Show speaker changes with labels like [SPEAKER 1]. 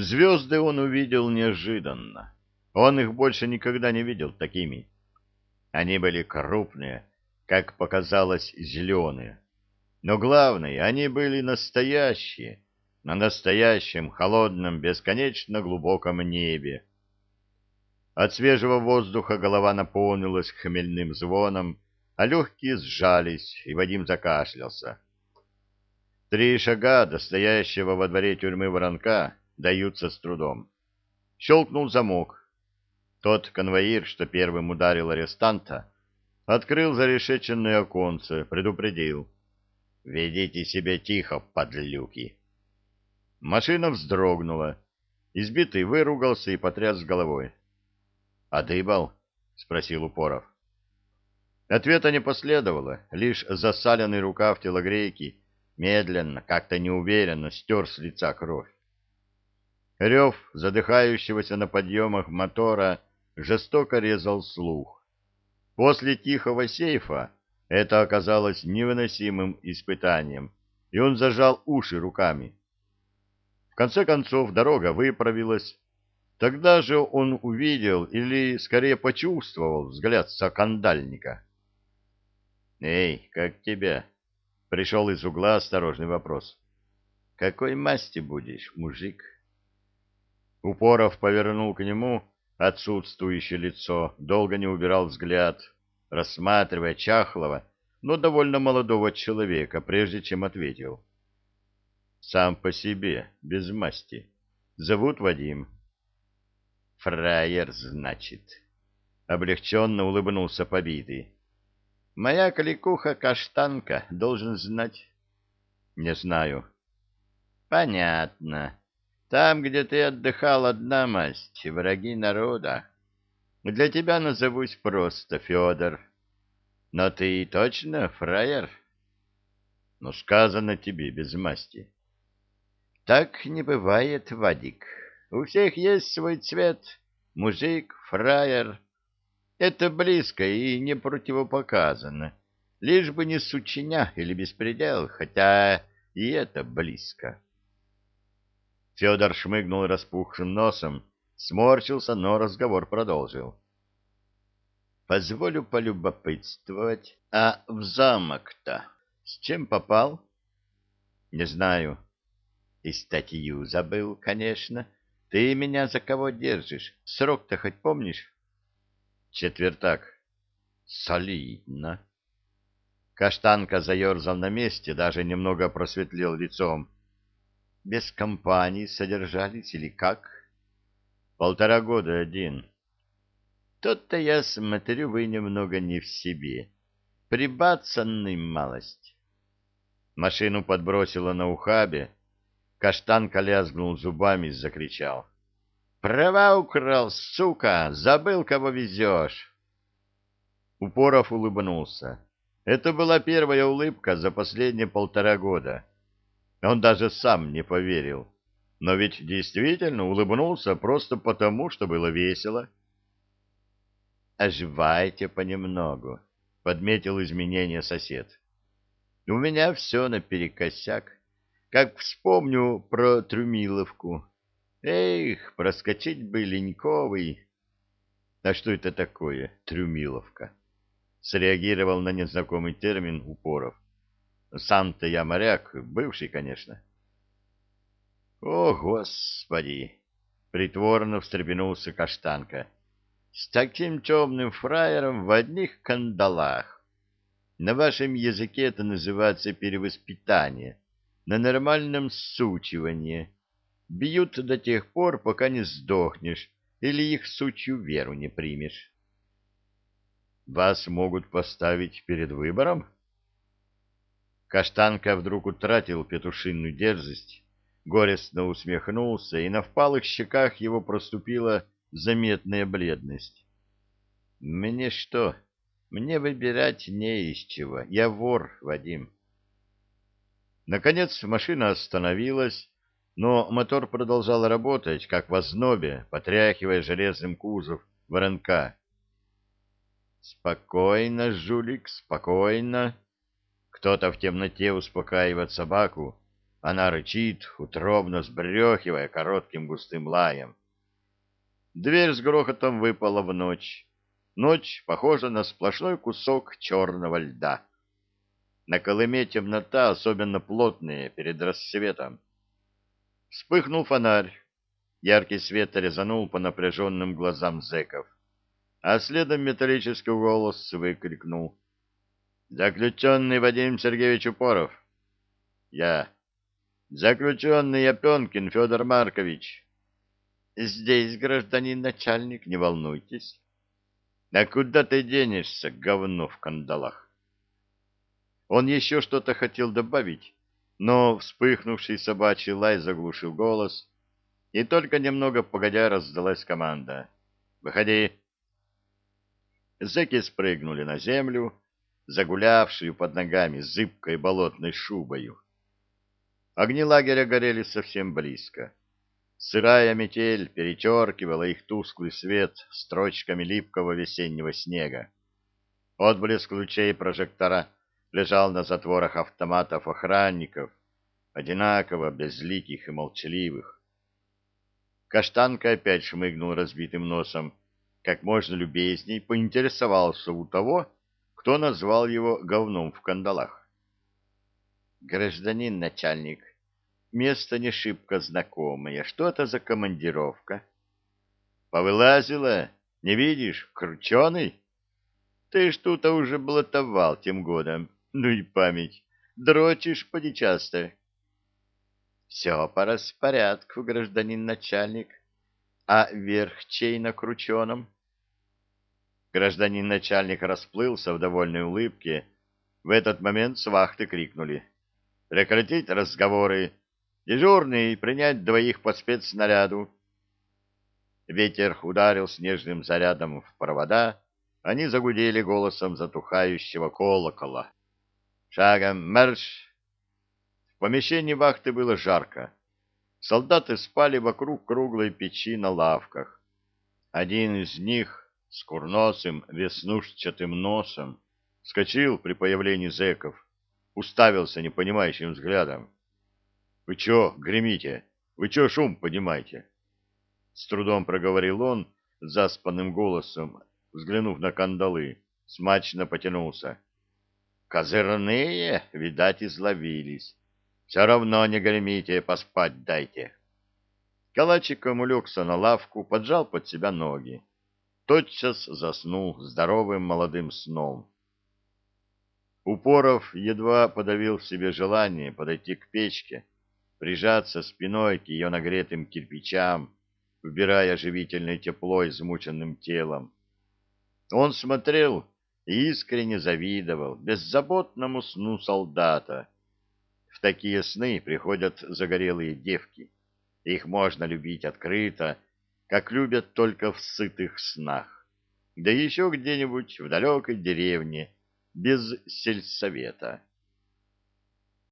[SPEAKER 1] Звезды он увидел неожиданно. Он их больше никогда не видел такими. Они были крупные, как показалось, зеленые. Но главное, они были настоящие, на настоящем холодном, бесконечно глубоком небе. От свежего воздуха голова наполнилась хмельным звоном, а легкие сжались, и Вадим закашлялся. Три шага до стоящего во дворе тюрьмы воронка даются с трудом. Щелкнул замок. Тот конвоир, что первым ударил арестанта, открыл зарешеченное оконце, предупредил. «Ведите себя тихо, подлюки!» Машина вздрогнула. Избитый выругался и потряс головой. «Одыбал?» — спросил Упоров. Ответа не последовало, лишь засаленный рукав телогрейки медленно, как-то неуверенно стер с лица кровь. Рев задыхающегося на подъемах мотора жестоко резал слух. После тихого сейфа это оказалось невыносимым испытанием, и он зажал уши руками конце концов дорога выправилась. Тогда же он увидел или, скорее, почувствовал взгляд сокандальника. «Эй, как тебя?» — пришел из угла осторожный вопрос. «Какой масти будешь, мужик?» Упоров повернул к нему отсутствующее лицо, долго не убирал взгляд, рассматривая чахлого, но довольно молодого человека, прежде чем ответил. Сам по себе, без масти. Зовут Вадим. Фраер, значит. Облегченно улыбнулся побитый. Моя кликуха-каштанка должен знать. Не знаю. Понятно. Там, где ты отдыхал, одна масть, враги народа. Для тебя назовусь просто Федор. Но ты точно фраер? Ну, сказано тебе без масти. Так не бывает, Вадик. У всех есть свой цвет. Мужик, фраер. Это близко и не противопоказано. Лишь бы не сучиня или беспредел, хотя и это близко. Федор шмыгнул распухшим носом, сморщился, но разговор продолжил. Позволю полюбопытствовать. А в замок-то с чем попал? Не знаю. И статью забыл, конечно. Ты меня за кого держишь? Срок-то хоть помнишь? Четвертак. Солидно. Каштанка заерзал на месте, даже немного просветлел лицом. Без компании содержались или как? Полтора года один. Тот-то я смотрю, вы немного не в себе. Прибацанный малость. Машину подбросило на ухабе, Каштанка лязгнул зубами и закричал. «Права украл, сука! Забыл, кого везешь!» Упоров улыбнулся. Это была первая улыбка за последние полтора года. Он даже сам не поверил. Но ведь действительно улыбнулся просто потому, что было весело. «Оживайте понемногу», — подметил изменение сосед. «У меня все наперекосяк как вспомню про Трюмиловку. Эх, проскочить бы Леньковый. А что это такое, Трюмиловка? Среагировал на незнакомый термин Упоров. Сам-то я моряк, бывший, конечно. О, Господи! Притворно встрепенулся Каштанка. С таким темным фраером в одних кандалах. На вашем языке это называется перевоспитание на нормальном сучивании. Бьют до тех пор, пока не сдохнешь или их сучью веру не примешь. Вас могут поставить перед выбором? Каштанка вдруг утратил петушинную дерзость, горестно усмехнулся, и на впалых щеках его проступила заметная бледность. «Мне что? Мне выбирать не из чего. Я вор, Вадим. Наконец машина остановилась, но мотор продолжал работать, как в ознобе, потряхивая железным кузов воронка. «Спокойно, жулик, спокойно!» Кто-то в темноте успокаивает собаку, Она рычит, утробно сбрехивая коротким густым лаем. Дверь с грохотом выпала в ночь. Ночь похожа на сплошной кусок черного льда. На Колыме темнота особенно плотная перед рассветом. Вспыхнул фонарь. Яркий свет резанул по напряженным глазам зэков. А следом металлический голос выкрикнул. «Заключенный Вадим Сергеевич Упоров!» «Я!» «Заключенный Опенкин Федор Маркович!» «Здесь, гражданин начальник, не волнуйтесь!» «А куда ты денешься, говно в кандалах?» Он еще что-то хотел добавить, но вспыхнувший собачий лай заглушил голос, и только немного погодя раздалась команда. «Выходи!» Зэки спрыгнули на землю, загулявшую под ногами зыбкой болотной шубою. Огни лагеря горели совсем близко. Сырая метель перечеркивала их тусклый свет строчками липкого весеннего снега. Отблеск лучей прожектора лежал на затворах автоматов охранников, одинаково безликих и молчаливых. Каштанка опять шмыгнул разбитым носом, как можно любезней поинтересовался у того, кто назвал его говном в кандалах. «Гражданин начальник, место не шибко знакомое. Что это за командировка?» «Повылазила? Не видишь? Крученый?» «Ты тут уже блатовал тем годом. Ну и память. Дрочишь поди часто. Все по распорядку, гражданин начальник. А верх чей на крученом? Гражданин начальник расплылся в довольной улыбке. В этот момент с вахты крикнули. Прекратить разговоры. Дежурный принять двоих по спецснаряду. Ветер ударил снежным зарядом в провода, они загудели голосом затухающего колокола. Шагом марш! В помещении вахты было жарко. Солдаты спали вокруг круглой печи на лавках. Один из них с курносым веснушчатым носом вскочил при появлении зэков, уставился непонимающим взглядом. — Вы чё гремите? Вы чё шум поднимаете? С трудом проговорил он заспанным голосом, взглянув на кандалы, смачно потянулся. Козырные, видать, изловились. Все равно не гремите, поспать дайте. Калачиком улегся на лавку, поджал под себя ноги. Тотчас заснул здоровым молодым сном. Упоров едва подавил в себе желание подойти к печке, прижаться спиной к ее нагретым кирпичам, вбирая живительное тепло измученным телом. Он смотрел и искренне завидовал беззаботному сну солдата. В такие сны приходят загорелые девки. Их можно любить открыто, как любят только в сытых снах. Да еще где-нибудь в далекой деревне, без сельсовета.